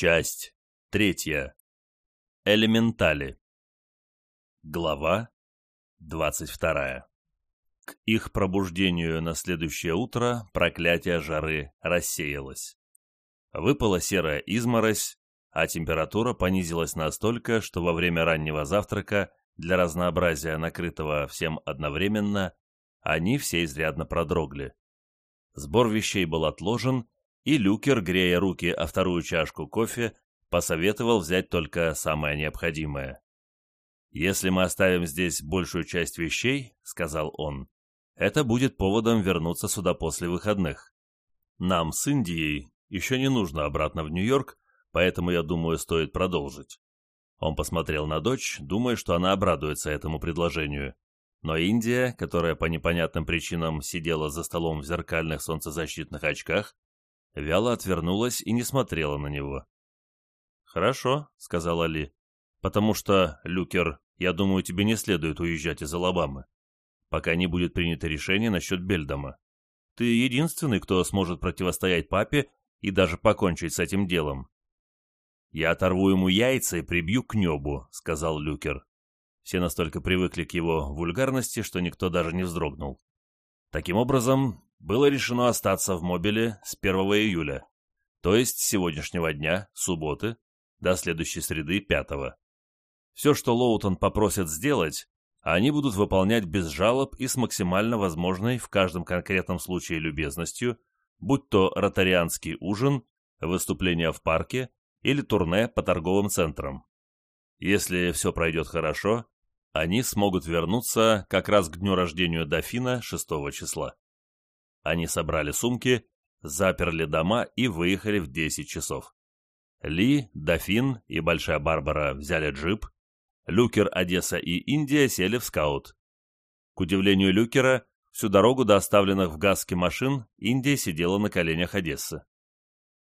Часть третья. Элементали. Глава двадцать вторая. К их пробуждению на следующее утро проклятие жары рассеялось. Выпала серая изморозь, а температура понизилась настолько, что во время раннего завтрака, для разнообразия накрытого всем одновременно, они все изрядно продрогли. Сбор вещей был отложен, и Люкер, грея руки о вторую чашку кофе, посоветовал взять только самое необходимое. «Если мы оставим здесь большую часть вещей, — сказал он, — это будет поводом вернуться сюда после выходных. Нам с Индией еще не нужно обратно в Нью-Йорк, поэтому, я думаю, стоит продолжить». Он посмотрел на дочь, думая, что она обрадуется этому предложению. Но Индия, которая по непонятным причинам сидела за столом в зеркальных солнцезащитных очках, вяло отвернулась и не смотрела на него. «Хорошо», — сказал Али, — «потому что, Люкер, я думаю, тебе не следует уезжать из Алабамы, пока не будет принято решение насчет Бельдома. Ты единственный, кто сможет противостоять папе и даже покончить с этим делом». «Я оторву ему яйца и прибью к небу», — сказал Люкер. Все настолько привыкли к его вульгарности, что никто даже не вздрогнул. Таким образом, было решено остаться в мобиле с 1 июля, то есть с сегодняшнего дня, субботы, до следующей среды, 5 Все, что Лоутон попросит сделать, они будут выполнять без жалоб и с максимально возможной в каждом конкретном случае любезностью, будь то ротарианский ужин, выступление в парке или турне по торговым центрам. Если все пройдет хорошо, они смогут вернуться как раз к дню рождения дофина 6 числа. Они собрали сумки, заперли дома и выехали в 10 часов. Ли, Дофин и Большая Барбара взяли джип, Люкер, Одесса и Индия сели в скаут. К удивлению Люкера, всю дорогу до оставленных в газке машин Индия сидела на коленях Одессы.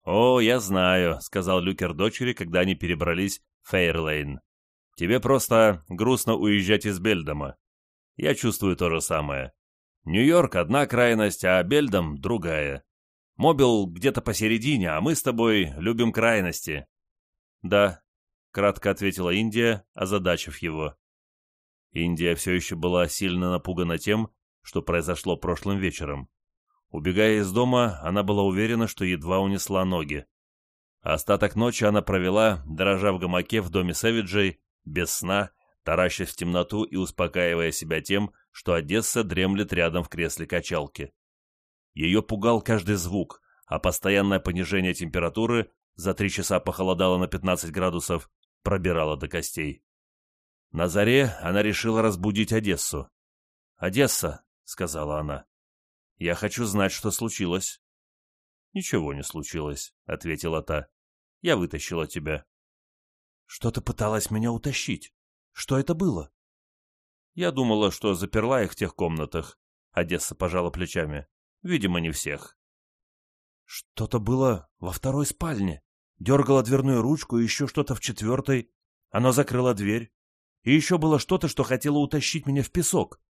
«О, я знаю», — сказал Люкер дочери, когда они перебрались в Фейрлейн. «Тебе просто грустно уезжать из Бельдома. Я чувствую то же самое. Нью-Йорк — одна крайность, а Бельдом — другая. Мобил где-то посередине, а мы с тобой любим крайности». «Да», — кратко ответила Индия, озадачив его. Индия все еще была сильно напугана тем, что произошло прошлым вечером. Убегая из дома, она была уверена, что едва унесла ноги. Остаток ночи она провела, дрожа в гамаке в доме Сэвиджей, без сна, таращась в темноту и успокаивая себя тем, что Одесса дремлет рядом в кресле качалки. Ее пугал каждый звук, а постоянное понижение температуры за три часа похолодало на 15 градусов, пробирало до костей. На заре она решила разбудить Одессу. «Одесса», — сказала она, — «я хочу знать, что случилось». «Ничего не случилось», — ответила та. «Я вытащила тебя». «Что ты пыталась меня утащить? Что это было?» Я думала, что заперла их в тех комнатах. Одесса пожала плечами. Видимо, не всех. Что-то было во второй спальне. Дергала дверную ручку и еще что-то в четвертой. Оно закрыло дверь. И еще было что-то, что хотело утащить меня в песок.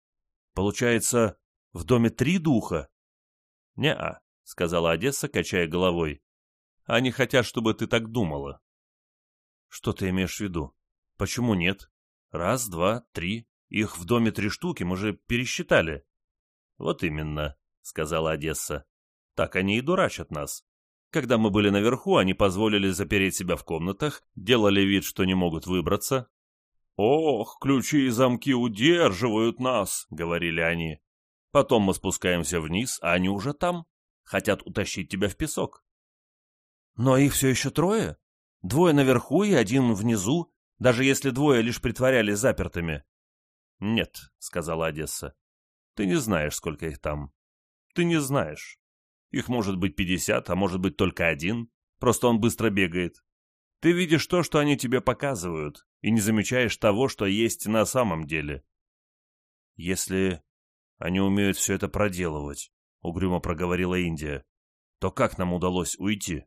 Получается, в доме три духа? Не-а, сказала Одесса, качая головой. Они хотят, чтобы ты так думала. Что ты имеешь в виду? Почему нет? Раз, два, три. Их в доме три штуки, мы же пересчитали. Вот именно, сказала Одесса. Так они и дурачат нас. Когда мы были наверху, они позволили запереть себя в комнатах, делали вид, что не могут выбраться. «Ох, ключи и замки удерживают нас», — говорили они. «Потом мы спускаемся вниз, а они уже там. Хотят утащить тебя в песок». «Но их все еще трое? Двое наверху и один внизу, даже если двое лишь притворялись запертыми. «Нет», — сказала Одесса. «Ты не знаешь, сколько их там. Ты не знаешь. Их может быть пятьдесят, а может быть только один. Просто он быстро бегает. Ты видишь то, что они тебе показывают, и не замечаешь того, что есть на самом деле». «Если они умеют все это проделывать», — угрюмо проговорила Индия, — «то как нам удалось уйти?»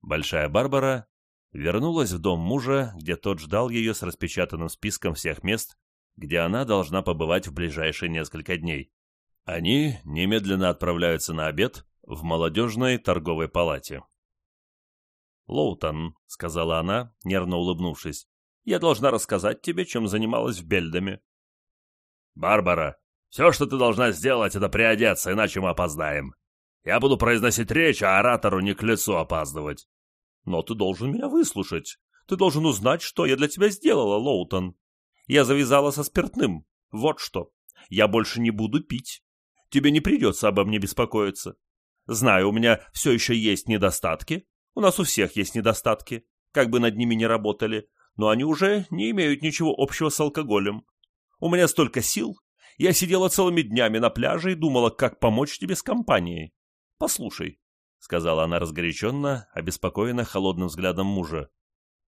Большая Барбара вернулась в дом мужа, где тот ждал ее с распечатанным списком всех мест, где она должна побывать в ближайшие несколько дней. Они немедленно отправляются на обед в молодежной торговой палате. «Лоутон», — сказала она, нервно улыбнувшись, — «я должна рассказать тебе, чем занималась в Бельдаме». «Барбара, все, что ты должна сделать, это приодеться, иначе мы опоздаем. Я буду произносить речь, а оратору не к лицу опаздывать». «Но ты должен меня выслушать. Ты должен узнать, что я для тебя сделала, Лоутон. Я завязала со спиртным. Вот что. Я больше не буду пить. Тебе не придется обо мне беспокоиться. Знаю, у меня все еще есть недостатки. У нас у всех есть недостатки, как бы над ними ни работали, но они уже не имеют ничего общего с алкоголем. У меня столько сил. Я сидела целыми днями на пляже и думала, как помочь тебе с компанией. Послушай, — сказала она разгоряченно, обеспокоена холодным взглядом мужа.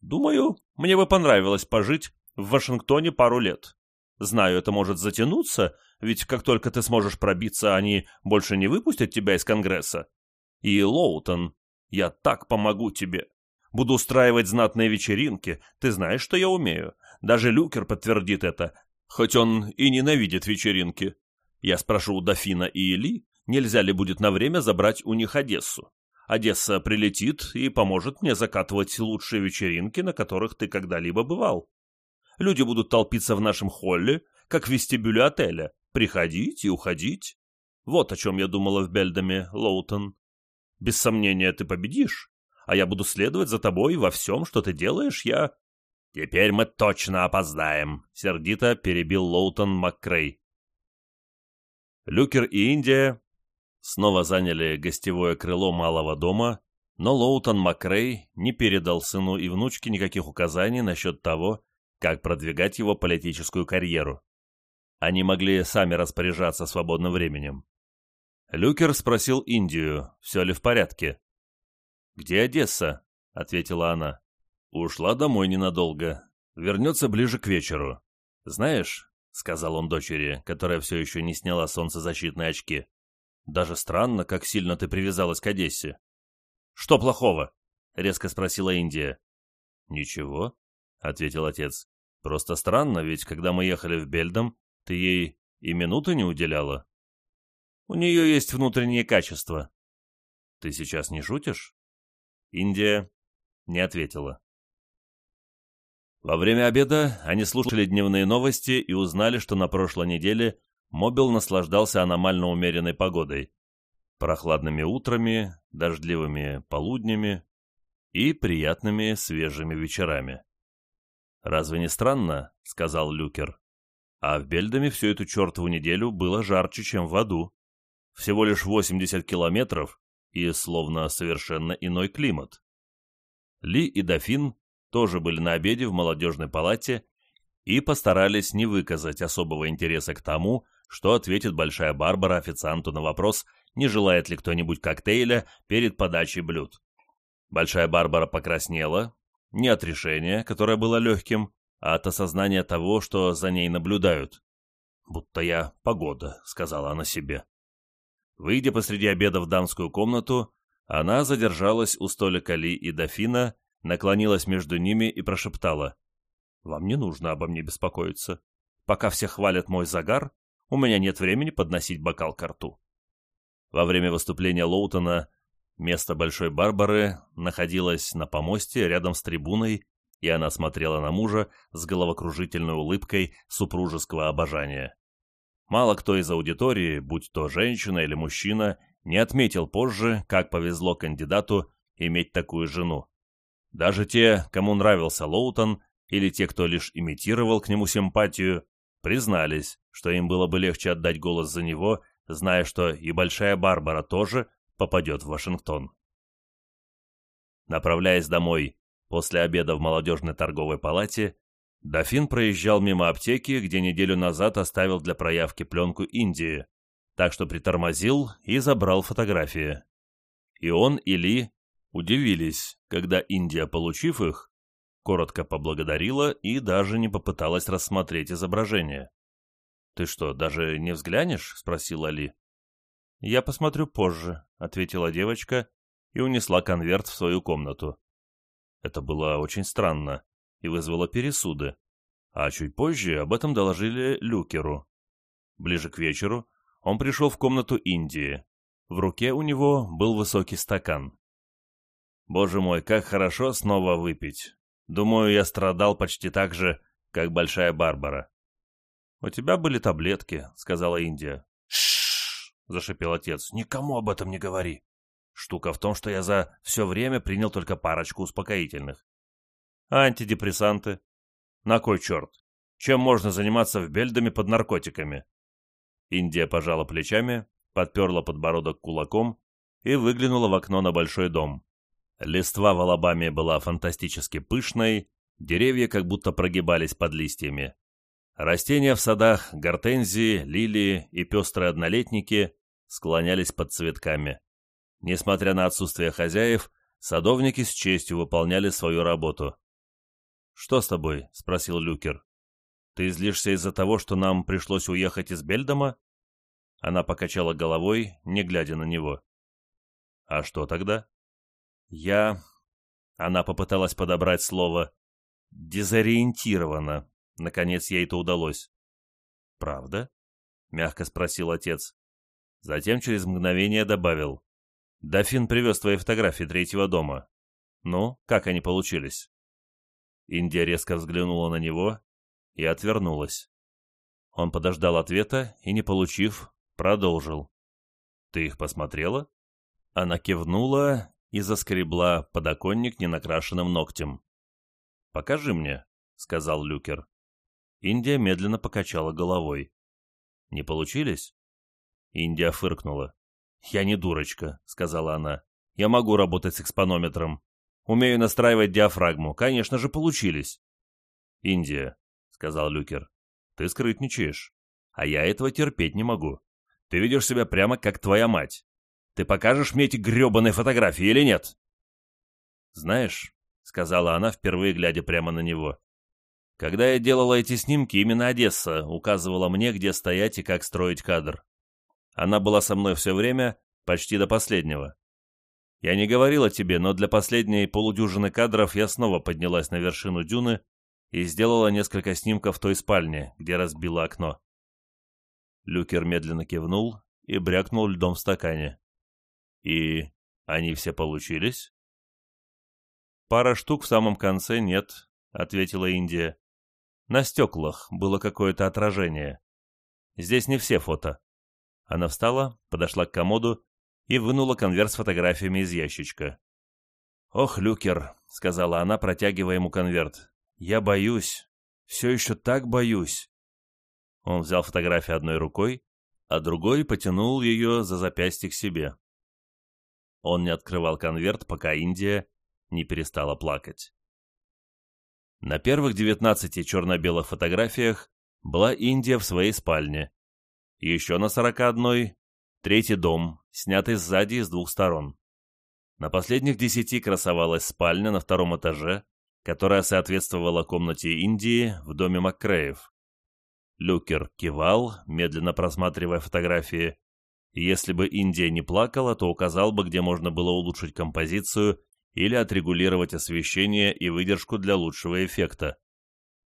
Думаю, мне бы понравилось пожить в Вашингтоне пару лет. Знаю, это может затянуться, ведь как только ты сможешь пробиться, они больше не выпустят тебя из Конгресса. И, Лоутон, я так помогу тебе. Буду устраивать знатные вечеринки, ты знаешь, что я умею. Даже Люкер подтвердит это, хоть он и ненавидит вечеринки. Я спрошу у Дофина и Или, нельзя ли будет на время забрать у них Одессу. Одесса прилетит и поможет мне закатывать лучшие вечеринки, на которых ты когда-либо бывал. Люди будут толпиться в нашем холле, как в вестибюле отеля, приходить и уходить. Вот о чем я думала в Бельдаме, Лоутон. Без сомнения, ты победишь, а я буду следовать за тобой во всем, что ты делаешь, я... Теперь мы точно опоздаем, сердито перебил Лоутон МакКрей. Люкер и Индия снова заняли гостевое крыло малого дома, но Лоутон МакКрей не передал сыну и внучке никаких указаний насчет того, как продвигать его политическую карьеру. Они могли сами распоряжаться свободным временем. Люкер спросил Индию, все ли в порядке. «Где Одесса?» — ответила она. «Ушла домой ненадолго. Вернется ближе к вечеру. Знаешь, — сказал он дочери, которая все еще не сняла солнцезащитные очки, — даже странно, как сильно ты привязалась к Одессе. «Что плохого?» — резко спросила Индия. «Ничего», — ответил отец. «Просто странно, ведь когда мы ехали в Бельдом, ты ей и минуты не уделяла». «У нее есть внутренние качества». «Ты сейчас не шутишь?» Индия не ответила. Во время обеда они слушали дневные новости и узнали, что на прошлой неделе Мобил наслаждался аномально умеренной погодой. Прохладными утрами, дождливыми полуднями и приятными свежими вечерами. «Разве не странно?» — сказал Люкер. «А в Бельдаме всю эту чертову неделю было жарче, чем в аду. Всего лишь 80 километров и словно совершенно иной климат». Ли и Дофин тоже были на обеде в молодежной палате и постарались не выказать особого интереса к тому, что ответит Большая Барбара официанту на вопрос, не желает ли кто-нибудь коктейля перед подачей блюд. Большая Барбара покраснела, не от решения, которое было легким, а от осознания того, что за ней наблюдают. «Будто я погода», — сказала она себе. Выйдя посреди обеда в дамскую комнату, она задержалась у столика Ли и Дофина, наклонилась между ними и прошептала. «Вам не нужно обо мне беспокоиться. Пока все хвалят мой загар, у меня нет времени подносить бокал к рту». Во время выступления Лоутона Место Большой Барбары находилось на помосте рядом с трибуной, и она смотрела на мужа с головокружительной улыбкой супружеского обожания. Мало кто из аудитории, будь то женщина или мужчина, не отметил позже, как повезло кандидату иметь такую жену. Даже те, кому нравился Лоутон, или те, кто лишь имитировал к нему симпатию, признались, что им было бы легче отдать голос за него, зная, что и Большая Барбара тоже попадет в Вашингтон. Направляясь домой после обеда в молодежной торговой палате, дофин проезжал мимо аптеки, где неделю назад оставил для проявки пленку Индии, так что притормозил и забрал фотографии. И он, и Ли удивились, когда Индия, получив их, коротко поблагодарила и даже не попыталась рассмотреть изображение. «Ты что, даже не взглянешь?» — спросила Ли. «Я посмотрю позже», — ответила девочка и унесла конверт в свою комнату. Это было очень странно и вызвало пересуды, а чуть позже об этом доложили Люкеру. Ближе к вечеру он пришел в комнату Индии. В руке у него был высокий стакан. Боже мой, как хорошо снова выпить. Думаю, я страдал почти так же, как Большая Барбара. «У тебя были таблетки», — сказала Индия. «Шшш!» — зашипел отец. «Никому об этом не говори. Штука в том, что я за все время принял только парочку успокоительных. А антидепрессанты? На кой черт? Чем можно заниматься в Бельдаме под наркотиками?» Индия пожала плечами, подперла подбородок кулаком и выглянула в окно на большой дом. Листва в Алабаме была фантастически пышной, деревья как будто прогибались под листьями. Растения в садах, гортензии, лилии и пестрые однолетники склонялись под цветками. Несмотря на отсутствие хозяев, садовники с честью выполняли свою работу. «Что с тобой?» — спросил Люкер. «Ты злишься из-за того, что нам пришлось уехать из Бельдома?» Она покачала головой, не глядя на него. «А что тогда?» «Я...» Она попыталась подобрать слово. «Дезориентирована». Наконец ей это удалось. «Правда?» — мягко спросил отец. Затем через мгновение добавил. «Дофин привез твои фотографии третьего дома. Ну, как они получились?» Индия резко взглянула на него и отвернулась. Он подождал ответа и, не получив, продолжил. «Ты их посмотрела?» Она кивнула и заскребла подоконник ненакрашенным ногтем. «Покажи мне», — сказал Люкер. Индия медленно покачала головой. «Не получились?» Индия фыркнула. «Я не дурочка», — сказала она. «Я могу работать с экспонометром. Умею настраивать диафрагму. Конечно же, получились». «Индия», — сказал Люкер, — «ты скрытничаешь. А я этого терпеть не могу. Ты ведешь себя прямо как твоя мать. Ты покажешь мне эти гребаные фотографии или нет?» «Знаешь», — сказала она, впервые глядя прямо на него, — «когда я делала эти снимки, именно Одесса указывала мне, где стоять и как строить кадр. Она была со мной все время, почти до последнего. Я не говорила тебе, но для последней полудюжины кадров я снова поднялась на вершину дюны и сделала несколько снимков той спальни, где разбила окно. Люкер медленно кивнул и брякнул льдом в стакане. И они все получились? Пара штук в самом конце нет, ответила Индия. На стеклах было какое-то отражение. Здесь не все фото. Она встала, подошла к комоду и вынула конверт с фотографиями из ящичка. «Ох, Люкер», — сказала она, протягивая ему конверт, — «я боюсь, все еще так боюсь». Он взял фотографию одной рукой, а другой потянул ее за запястье к себе. Он не открывал конверт, пока Индия не перестала плакать. На первых девятнадцати черно-белых фотографиях была Индия в своей спальне. Еще на сорока одной — третий дом, снятый сзади и с двух сторон. На последних десяти красовалась спальня на втором этаже, которая соответствовала комнате Индии в доме Маккреев. Люкер кивал, медленно просматривая фотографии, если бы Индия не плакала, то указал бы, где можно было улучшить композицию или отрегулировать освещение и выдержку для лучшего эффекта.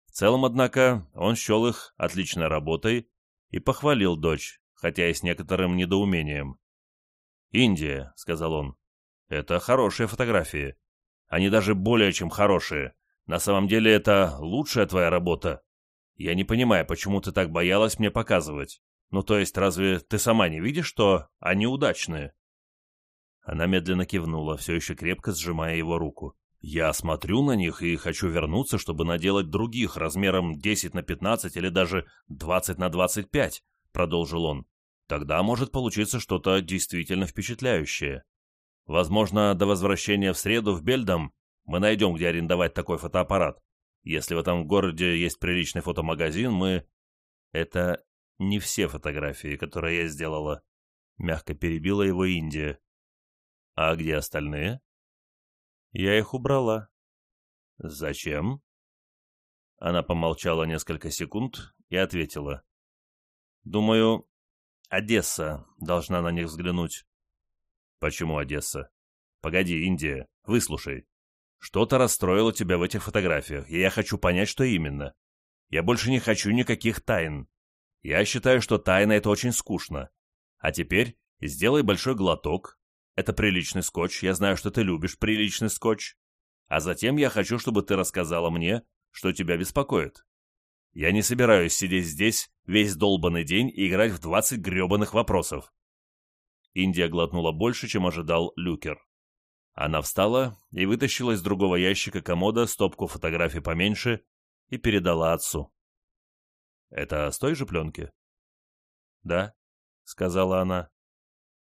В целом, однако, он счел их отличной работой и похвалил дочь, хотя и с некоторым недоумением. «Индия», — сказал он, — «это хорошие фотографии. Они даже более чем хорошие. На самом деле это лучшая твоя работа. Я не понимаю, почему ты так боялась мне показывать. Ну, то есть, разве ты сама не видишь, что они удачные?» Она медленно кивнула, все еще крепко сжимая его руку. «Я смотрю на них и хочу вернуться, чтобы наделать других размером 10 на 15 или даже 20 на 25», — продолжил он. «Тогда может получиться что-то действительно впечатляющее. Возможно, до возвращения в среду в Бельдам мы найдем, где арендовать такой фотоаппарат. Если в этом городе есть приличный фотомагазин, мы...» «Это не все фотографии, которые я сделала. Мягко перебила его Индия. А где остальные? Я их убрала. Зачем? Она помолчала несколько секунд и ответила. Думаю, Одесса должна на них взглянуть. Почему Одесса? Погоди, Индия, выслушай. Что-то расстроило тебя в этих фотографиях, и я хочу понять, что именно. Я больше не хочу никаких тайн. Я считаю, что тайна — это очень скучно. А теперь сделай большой глоток, Это приличный скотч, я знаю, что ты любишь приличный скотч. А затем я хочу, чтобы ты рассказала мне, что тебя беспокоит. Я не собираюсь сидеть здесь весь долбанный день и играть в двадцать гребаных вопросов. Индия глотнула больше, чем ожидал Люкер. Она встала и вытащила из другого ящика комода стопку фотографий поменьше и передала отцу. «Это с той же пленки?» «Да», — сказала она.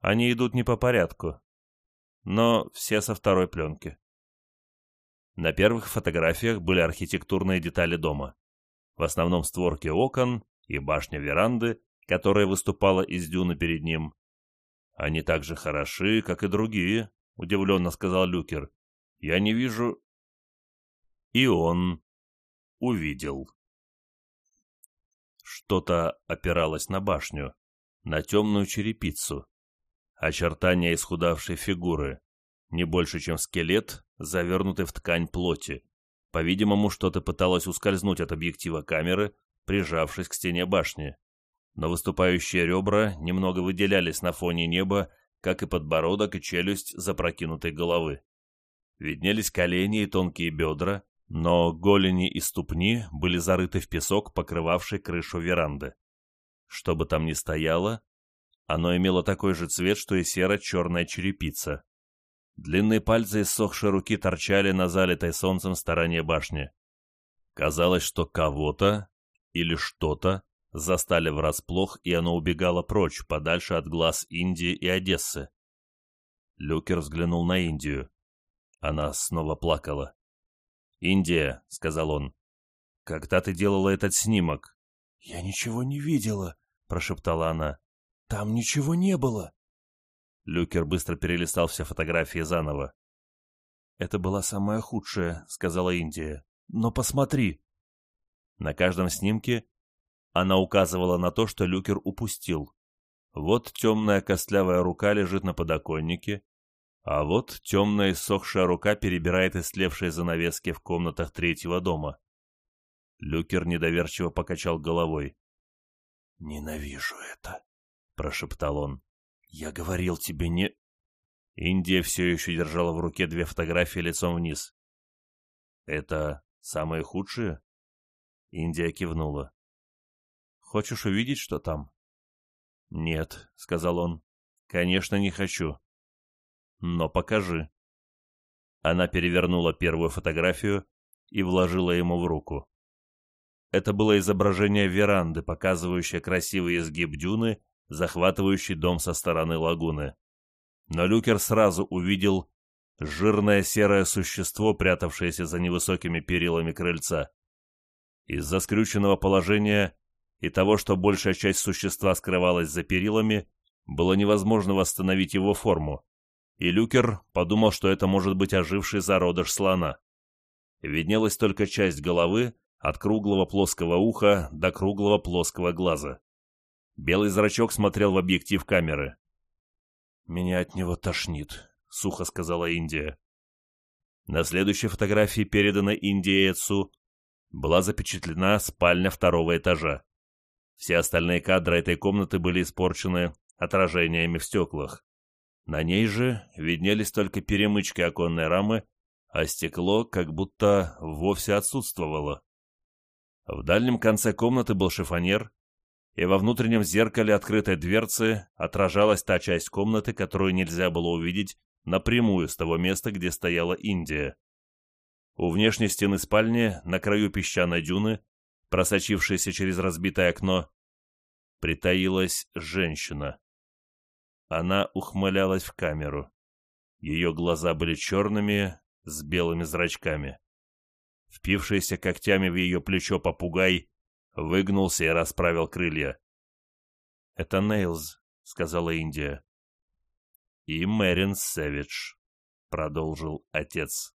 «Они идут не по порядку, но все со второй пленки». На первых фотографиях были архитектурные детали дома. В основном створки окон и башня веранды, которая выступала из дюны перед ним. Они так же хороши, как и другие, удивленно сказал Люкер. Я не вижу... И он увидел. Что-то опиралось на башню, на темную черепицу. Очертания исхудавшей фигуры, не больше, чем скелет, завернутый в ткань плоти. По-видимому, что-то пыталось ускользнуть от объектива камеры, прижавшись к стене башни. Но выступающие ребра немного выделялись на фоне неба, как и подбородок и челюсть запрокинутой головы. Виднелись колени и тонкие бедра, но голени и ступни были зарыты в песок, покрывавший крышу веранды. Что бы там ни стояло, оно имело такой же цвет, что и серо-черная черепица. Длинные пальцы иссохшей руки торчали на залитой солнцем стороне башни. Казалось, что кого-то или что-то застали врасплох, и оно убегало прочь, подальше от глаз Индии и Одессы. Люкер взглянул на Индию. Она снова плакала. «Индия», — сказал он, — «когда ты делала этот снимок?» «Я ничего не видела», — прошептала она. «Там ничего не было». Люкер быстро перелистал все фотографии заново. «Это была самая худшая», — сказала Индия. «Но посмотри». На каждом снимке она указывала на то, что Люкер упустил. Вот темная костлявая рука лежит на подоконнике, а вот темная иссохшая рука перебирает истлевшие занавески в комнатах третьего дома. Люкер недоверчиво покачал головой. «Ненавижу это», — прошептал он. Я говорил тебе не...» Индия все еще держала в руке две фотографии лицом вниз. «Это самые худшие?» Индия кивнула. «Хочешь увидеть, что там?» «Нет», — сказал он. «Конечно, не хочу». «Но покажи». Она перевернула первую фотографию и вложила ему в руку. Это было изображение веранды, показывающее красивый изгиб дюны захватывающий дом со стороны лагуны. Но Люкер сразу увидел жирное серое существо, прятавшееся за невысокими перилами крыльца. Из-за скрюченного положения и того, что большая часть существа скрывалась за перилами, было невозможно восстановить его форму, и Люкер подумал, что это может быть оживший зародыш слона. Виднелась только часть головы, от круглого плоского уха до круглого плоского глаза. Белый зрачок смотрел в объектив камеры. «Меня от него тошнит», — сухо сказала Индия. На следующей фотографии, переданной Индии отцу, была запечатлена спальня второго этажа. Все остальные кадры этой комнаты были испорчены отражениями в стеклах. На ней же виднелись только перемычки оконной рамы, а стекло как будто вовсе отсутствовало. В дальнем конце комнаты был шифонер, и во внутреннем зеркале открытой дверцы отражалась та часть комнаты, которую нельзя было увидеть напрямую с того места, где стояла Индия. У внешней стены спальни, на краю песчаной дюны, просочившейся через разбитое окно, притаилась женщина. Она ухмылялась в камеру. Ее глаза были черными, с белыми зрачками. Впившийся когтями в ее плечо попугай выгнулся и расправил крылья. «Это Нейлз», — сказала Индия. «И Мэрин Сэвидж», — продолжил отец.